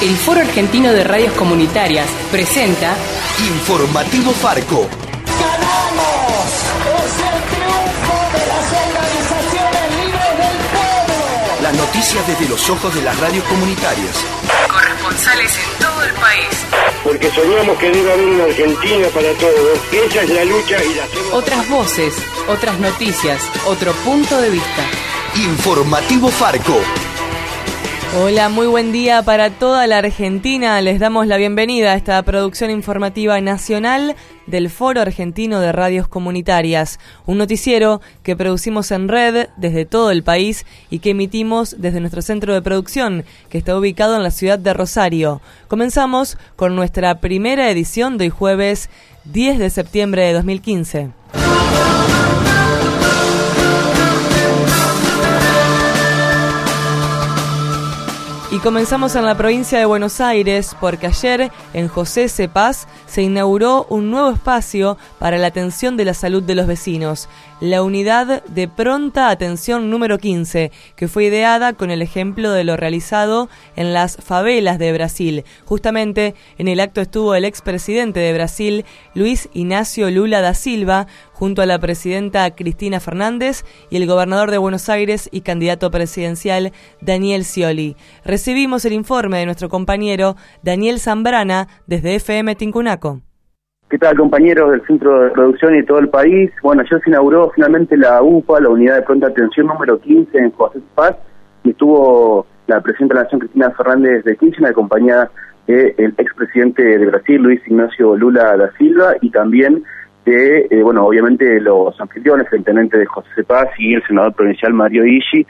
el Foro Argentino de Radios Comunitarias presenta Informativo Farco. ¡Ganamos! ¡Es el triunfo de las organizaciones libres del pueblo! Las noticias desde los ojos de las radios comunitarias. Corresponsales en todo el país. porque soñamos que debe haber una Argentina para todos. Esa es la lucha y la. Otras voces, otras noticias, otro punto de vista. Informativo Farco. Hola, muy buen día para toda la Argentina. Les damos la bienvenida a esta producción informativa nacional del Foro Argentino de Radios Comunitarias, un noticiero que producimos en red desde todo el país y que emitimos desde nuestro centro de producción, que está ubicado en la ciudad de Rosario. Comenzamos con nuestra primera edición de hoy jueves 10 de septiembre de 2015. Y comenzamos en la provincia de Buenos Aires porque ayer en José Cepaz se inauguró un nuevo espacio para la atención de la salud de los vecinos, la unidad de pronta atención número 15, que fue ideada con el ejemplo de lo realizado en las favelas de Brasil. Justamente en el acto estuvo el expresidente de Brasil, Luis Ignacio Lula da Silva, junto a la presidenta Cristina Fernández y el gobernador de Buenos Aires y candidato presidencial Daniel Scioli. Recibimos el informe de nuestro compañero Daniel Zambrana desde FM Tincunaco. ¿Qué tal compañeros del Centro de Producción y todo el país? Bueno, ayer se inauguró finalmente la UPA, la Unidad de Pronta Atención número 15 en José Paz, y estuvo la Presidenta de la Nación Cristina Fernández de Kirchner acompañada del expresidente de Brasil, Luis Ignacio Lula da Silva, y también de, eh, bueno, obviamente los anfitriones, el intendente de José Paz y el senador provincial Mario Ishi.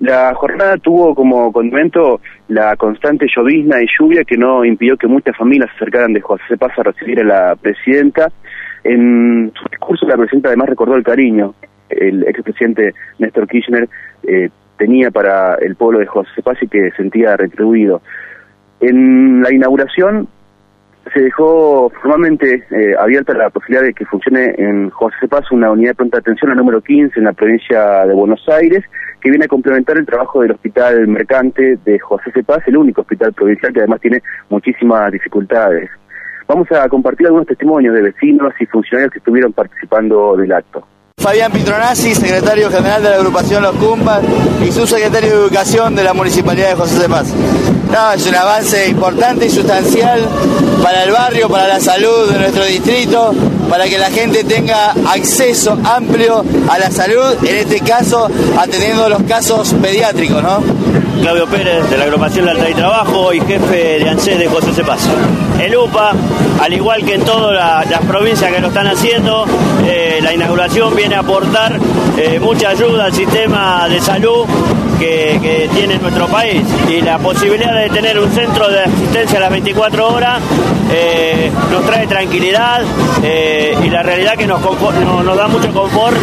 La jornada tuvo como condimento la constante llovizna y lluvia que no impidió que muchas familias se acercaran de José Paz a recibir a la presidenta. En su discurso la presidenta además recordó el cariño el expresidente Néstor Kirchner eh, tenía para el pueblo de José Paz y que sentía retribuido. En la inauguración se dejó formalmente eh, abierta la posibilidad de que funcione en José Paz una unidad de pronta atención, la número 15, en la provincia de Buenos Aires, que viene a complementar el trabajo del Hospital Mercante de José Paz, el único hospital provincial que además tiene muchísimas dificultades. Vamos a compartir algunos testimonios de vecinos y funcionarios que estuvieron participando del acto. Fabián Pitronazzi, secretario general de la agrupación Los Cumpas y subsecretario de Educación de la Municipalidad de José de Paz. Es un avance importante y sustancial para el barrio, para la salud de nuestro distrito, para que la gente tenga acceso amplio a la salud, en este caso atendiendo los casos pediátricos, ¿no? Claudio Pérez de la agrupación Lealtad y Trabajo y jefe de ANSES de José Cepaz. El UPA, al igual que en todas la- las provincias que lo están haciendo, eh, la inauguración viene a aportar eh, mucha ayuda al sistema de salud que, tiene nuestro país y la posibilidad de tener un centro de asistencia a las 24 horas eh, nos trae tranquilidad eh, y la realidad que nos, nos da mucho confort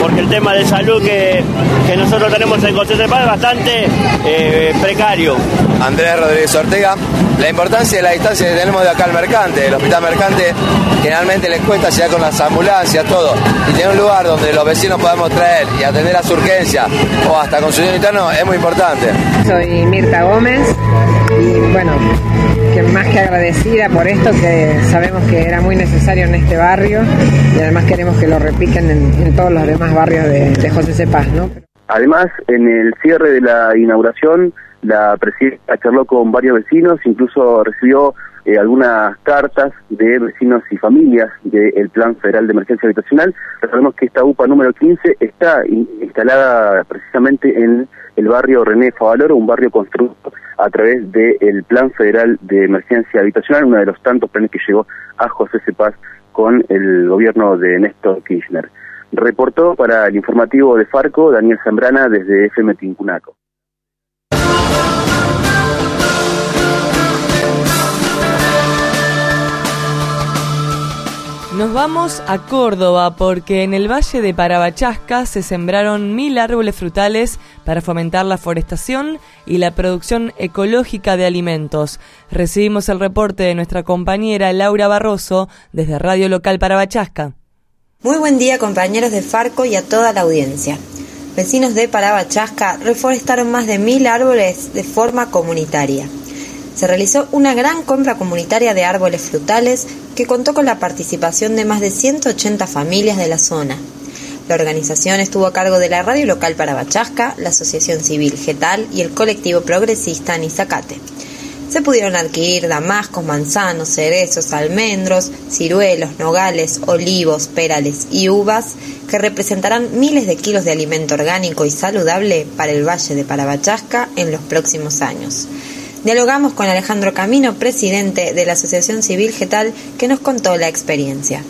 porque el tema de salud que, que nosotros tenemos en José Cepaz es bastante eh, precario. Andrés Rodríguez Ortega, la importancia de la distancia que tenemos de acá al mercante, el hospital mercante generalmente les cuesta llegar con las ambulancias, todo, y tener un lugar donde los vecinos podamos traer y atender las urgencias o hasta con su interno es muy importante. Soy Mirta Gómez y bueno, que más que agradecida por esto que sabemos que era muy necesario en este barrio y además queremos que lo repiquen en, en todos los demás barrios de, de José Cepaz, ¿no? Además, en el cierre de la inauguración, la presidenta charló con varios vecinos, incluso recibió eh, algunas cartas de vecinos y familias del Plan Federal de Emergencia Habitacional. Recordemos que esta UPA número 15 está in- instalada precisamente en el barrio René Favaloro, un barrio construido a través del Plan Federal de Emergencia Habitacional, uno de los tantos planes que llegó a José Cepaz con el gobierno de Néstor Kirchner. Reportó para el informativo de Farco Daniel Zambrana desde FM Tincunaco. Nos vamos a Córdoba porque en el Valle de Parabachasca se sembraron mil árboles frutales para fomentar la forestación y la producción ecológica de alimentos. Recibimos el reporte de nuestra compañera Laura Barroso desde Radio Local Parabachasca. Muy buen día compañeros de Farco y a toda la audiencia. Vecinos de Parabachasca reforestaron más de mil árboles de forma comunitaria. Se realizó una gran compra comunitaria de árboles frutales que contó con la participación de más de 180 familias de la zona. La organización estuvo a cargo de la radio local para Bachasca, la Asociación Civil Getal y el colectivo progresista Nizacate. Se pudieron adquirir damascos, manzanos, cerezos, almendros, ciruelos, nogales, olivos, perales y uvas que representarán miles de kilos de alimento orgánico y saludable para el Valle de Parabachasca en los próximos años. Dialogamos con Alejandro Camino, presidente de la Asociación Civil Getal, que nos contó la experiencia.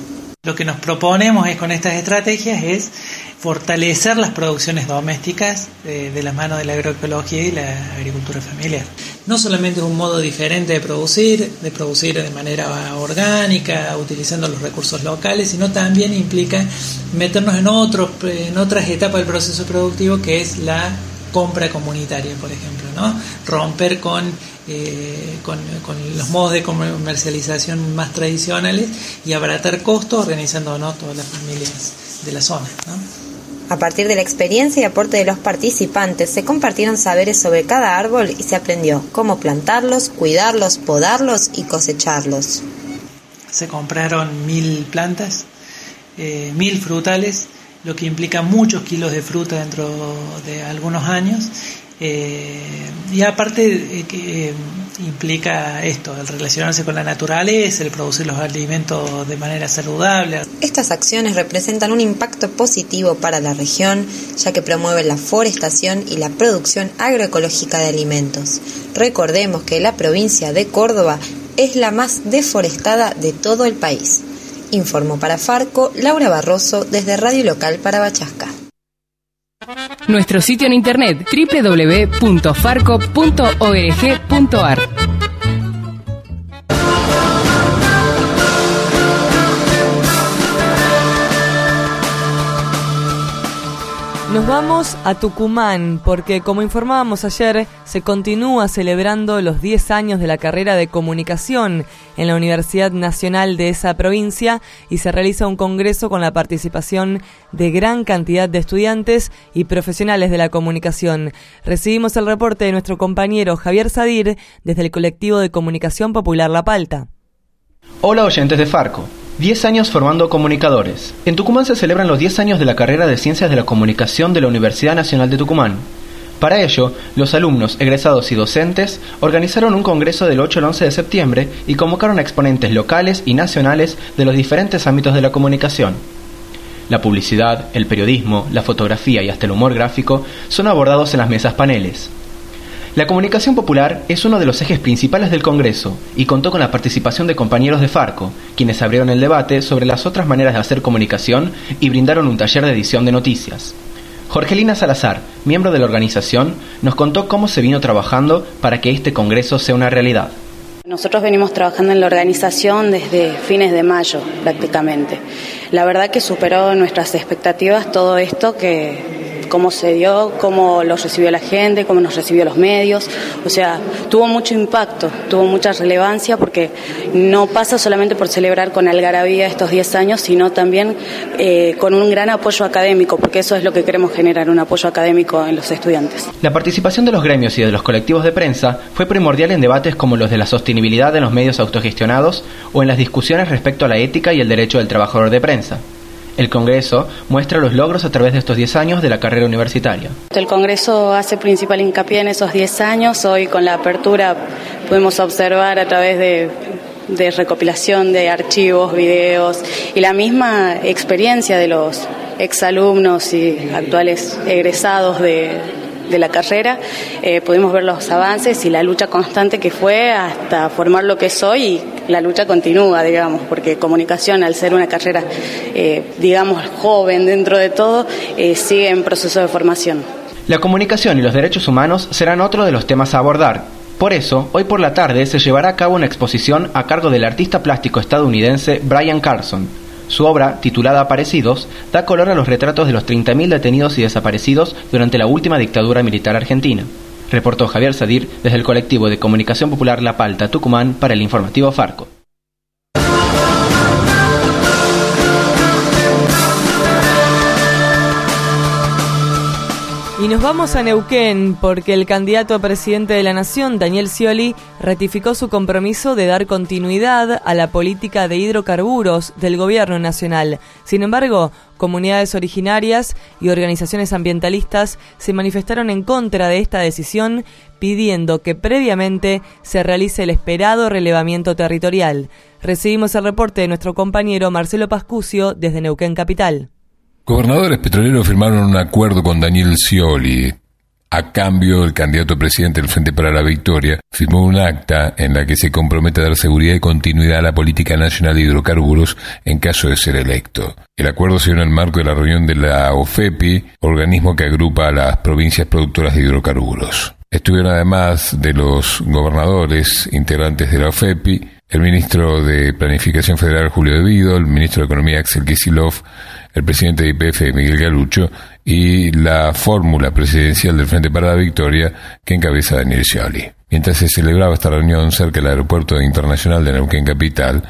Lo que nos proponemos es con estas estrategias es fortalecer las producciones domésticas de, de la mano de la agroecología y la agricultura familiar. No solamente es un modo diferente de producir, de producir de manera orgánica, utilizando los recursos locales, sino también implica meternos en, otros, en otras etapas del proceso productivo que es la compra comunitaria, por ejemplo, ¿no? Romper con, eh, con, con, los modos de comercialización más tradicionales y abaratar costos organizándonos todas las familias de la zona, ¿no? A partir de la experiencia y aporte de los participantes, se compartieron saberes sobre cada árbol y se aprendió cómo plantarlos, cuidarlos, podarlos y cosecharlos. Se compraron mil plantas, eh, mil frutales, lo que implica muchos kilos de fruta dentro de algunos años eh, y aparte eh, que eh, implica esto, el relacionarse con la naturaleza, el producir los alimentos de manera saludable. Estas acciones representan un impacto positivo para la región, ya que promueven la forestación y la producción agroecológica de alimentos. Recordemos que la provincia de Córdoba es la más deforestada de todo el país. Informó para Farco Laura Barroso desde Radio Local para Bachasca. Nuestro sitio en internet www.farco.org.ar Nos vamos a Tucumán porque, como informábamos ayer, se continúa celebrando los 10 años de la carrera de comunicación en la Universidad Nacional de esa provincia y se realiza un congreso con la participación de gran cantidad de estudiantes y profesionales de la comunicación. Recibimos el reporte de nuestro compañero Javier Sadir desde el colectivo de comunicación popular La Palta. Hola oyentes de Farco. 10 años formando comunicadores. En Tucumán se celebran los 10 años de la carrera de Ciencias de la Comunicación de la Universidad Nacional de Tucumán. Para ello, los alumnos, egresados y docentes organizaron un congreso del 8 al 11 de septiembre y convocaron a exponentes locales y nacionales de los diferentes ámbitos de la comunicación. La publicidad, el periodismo, la fotografía y hasta el humor gráfico son abordados en las mesas paneles. La comunicación popular es uno de los ejes principales del Congreso y contó con la participación de compañeros de Farco, quienes abrieron el debate sobre las otras maneras de hacer comunicación y brindaron un taller de edición de noticias. Jorgelina Salazar, miembro de la organización, nos contó cómo se vino trabajando para que este Congreso sea una realidad. Nosotros venimos trabajando en la organización desde fines de mayo prácticamente. La verdad que superó nuestras expectativas todo esto que cómo se dio, cómo lo recibió la gente, cómo nos recibió los medios. O sea, tuvo mucho impacto, tuvo mucha relevancia porque no pasa solamente por celebrar con algarabía estos 10 años, sino también eh, con un gran apoyo académico, porque eso es lo que queremos generar, un apoyo académico en los estudiantes. La participación de los gremios y de los colectivos de prensa fue primordial en debates como los de la sostenibilidad de los medios autogestionados o en las discusiones respecto a la ética y el derecho del trabajador de prensa. El Congreso muestra los logros a través de estos 10 años de la carrera universitaria. El Congreso hace principal hincapié en esos 10 años. Hoy con la apertura podemos observar a través de, de recopilación de archivos, videos y la misma experiencia de los exalumnos y actuales egresados de, de la carrera, eh, pudimos ver los avances y la lucha constante que fue hasta formar lo que soy y la lucha continúa, digamos, porque comunicación, al ser una carrera, eh, digamos, joven dentro de todo, eh, sigue en proceso de formación. La comunicación y los derechos humanos serán otro de los temas a abordar. Por eso, hoy por la tarde se llevará a cabo una exposición a cargo del artista plástico estadounidense Brian Carson, su obra, titulada Aparecidos, da color a los retratos de los 30.000 detenidos y desaparecidos durante la última dictadura militar argentina. Reportó Javier Sadir desde el colectivo de comunicación popular La Palta, Tucumán, para el informativo Farco. Y nos vamos a Neuquén porque el candidato a presidente de la Nación, Daniel Scioli, ratificó su compromiso de dar continuidad a la política de hidrocarburos del gobierno nacional. Sin embargo, comunidades originarias y organizaciones ambientalistas se manifestaron en contra de esta decisión, pidiendo que previamente se realice el esperado relevamiento territorial. Recibimos el reporte de nuestro compañero Marcelo Pascucio desde Neuquén Capital. Gobernadores petroleros firmaron un acuerdo con Daniel Scioli. A cambio, el candidato presidente del Frente para la Victoria firmó un acta en la que se compromete a dar seguridad y continuidad a la política nacional de hidrocarburos en caso de ser electo. El acuerdo se dio en el marco de la reunión de la OFEPI, organismo que agrupa a las provincias productoras de hidrocarburos. Estuvieron además de los gobernadores integrantes de la OFEPI, el ministro de Planificación Federal Julio De Vido, el ministro de Economía Axel Kisilov, el presidente de IPF Miguel Galucho y la fórmula presidencial del Frente para la Victoria que encabeza Daniel Scioli. Mientras se celebraba esta reunión cerca del aeropuerto internacional de Neuquén Capital,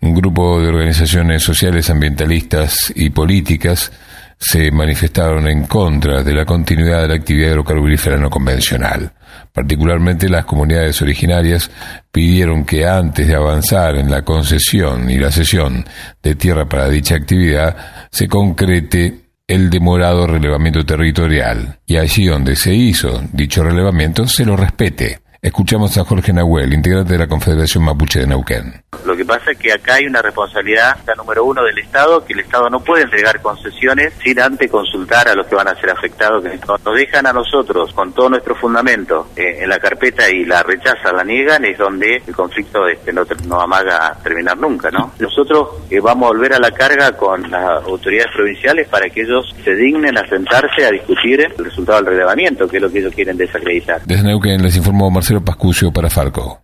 un grupo de organizaciones sociales, ambientalistas y políticas se manifestaron en contra de la continuidad de la actividad hidrocarburífera no convencional. Particularmente las comunidades originarias pidieron que antes de avanzar en la concesión y la cesión de tierra para dicha actividad se concrete el demorado relevamiento territorial y allí donde se hizo dicho relevamiento se lo respete. Escuchamos a Jorge Nahuel, integrante de la Confederación Mapuche de Neuquén. Lo que pasa es que acá hay una responsabilidad, la número uno del Estado, que el Estado no puede entregar concesiones sin antes consultar a los que van a ser afectados. Que nos dejan a nosotros con todo nuestro fundamento eh, en la carpeta y la rechazan, la niegan, es donde el conflicto este, no, no amaga terminar nunca, ¿no? Nosotros eh, vamos a volver a la carga con las autoridades provinciales para que ellos se dignen a sentarse a discutir el resultado del relevamiento, que es lo que ellos quieren desacreditar. Desde Neuquén les informó Marcelo Pascucio para Farco.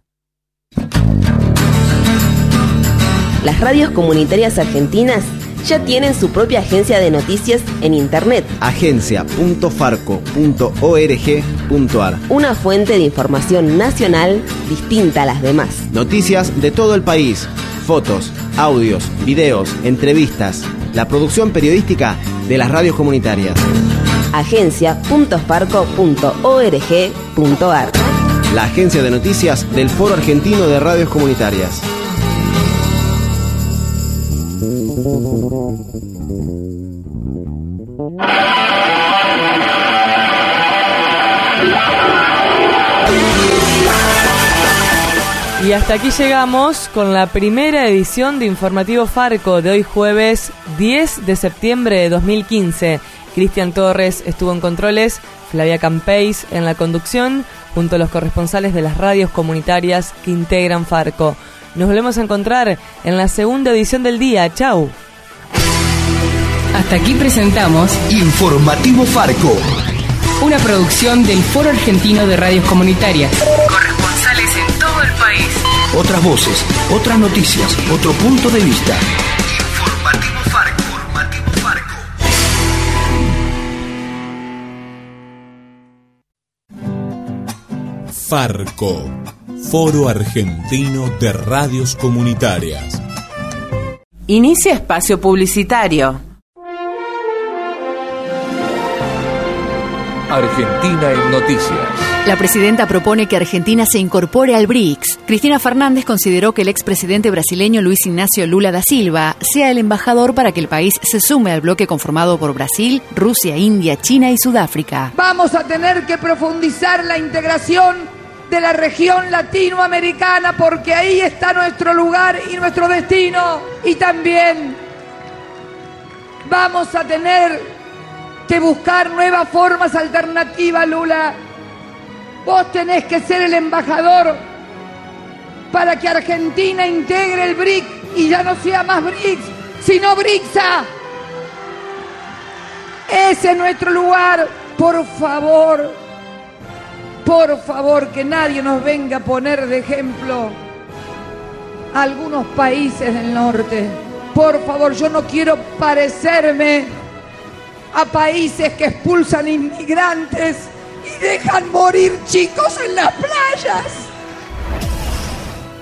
Las radios comunitarias argentinas ya tienen su propia agencia de noticias en Internet. agencia.farco.org.ar Una fuente de información nacional distinta a las demás. Noticias de todo el país, fotos, audios, videos, entrevistas, la producción periodística de las radios comunitarias. agencia.farco.org.ar La agencia de noticias del Foro Argentino de Radios Comunitarias. Y hasta aquí llegamos con la primera edición de Informativo Farco de hoy jueves 10 de septiembre de 2015. Cristian Torres estuvo en controles, Flavia Campeis en la conducción, junto a los corresponsales de las radios comunitarias que integran Farco. Nos volvemos a encontrar en la segunda edición del día. Chau. Hasta aquí presentamos Informativo Farco. Una producción del Foro Argentino de Radios Comunitarias. Otras voces, otras noticias, otro punto de vista. Informativo Farco. Informativo Farco. Farco, Foro Argentino de Radios Comunitarias. Inicia espacio publicitario. Argentina en Noticias. La presidenta propone que Argentina se incorpore al BRICS. Cristina Fernández consideró que el expresidente brasileño Luis Ignacio Lula da Silva sea el embajador para que el país se sume al bloque conformado por Brasil, Rusia, India, China y Sudáfrica. Vamos a tener que profundizar la integración de la región latinoamericana porque ahí está nuestro lugar y nuestro destino. Y también vamos a tener que buscar nuevas formas alternativas, Lula. Vos tenés que ser el embajador para que Argentina integre el BRIC y ya no sea más BRICS, sino BRICSA. Ese es nuestro lugar. Por favor, por favor, que nadie nos venga a poner de ejemplo a algunos países del norte. Por favor, yo no quiero parecerme a países que expulsan inmigrantes y dejan morir chicos en las playas.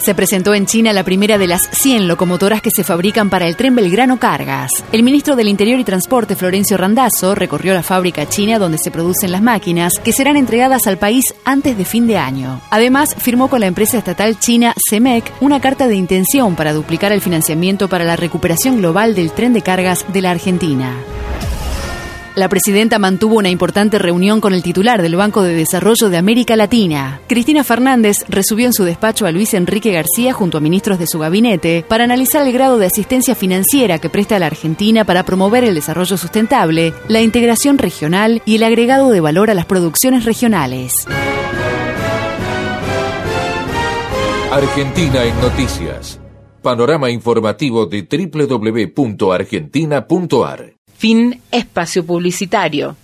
Se presentó en China la primera de las 100 locomotoras que se fabrican para el tren Belgrano Cargas. El ministro del Interior y Transporte, Florencio Randazzo, recorrió la fábrica china donde se producen las máquinas, que serán entregadas al país antes de fin de año. Además, firmó con la empresa estatal china CEMEC una carta de intención para duplicar el financiamiento para la recuperación global del tren de cargas de la Argentina. La presidenta mantuvo una importante reunión con el titular del Banco de Desarrollo de América Latina. Cristina Fernández recibió en su despacho a Luis Enrique García junto a ministros de su gabinete para analizar el grado de asistencia financiera que presta la Argentina para promover el desarrollo sustentable, la integración regional y el agregado de valor a las producciones regionales. Argentina en Noticias. Panorama informativo de www.argentina.ar. Fin espacio publicitario.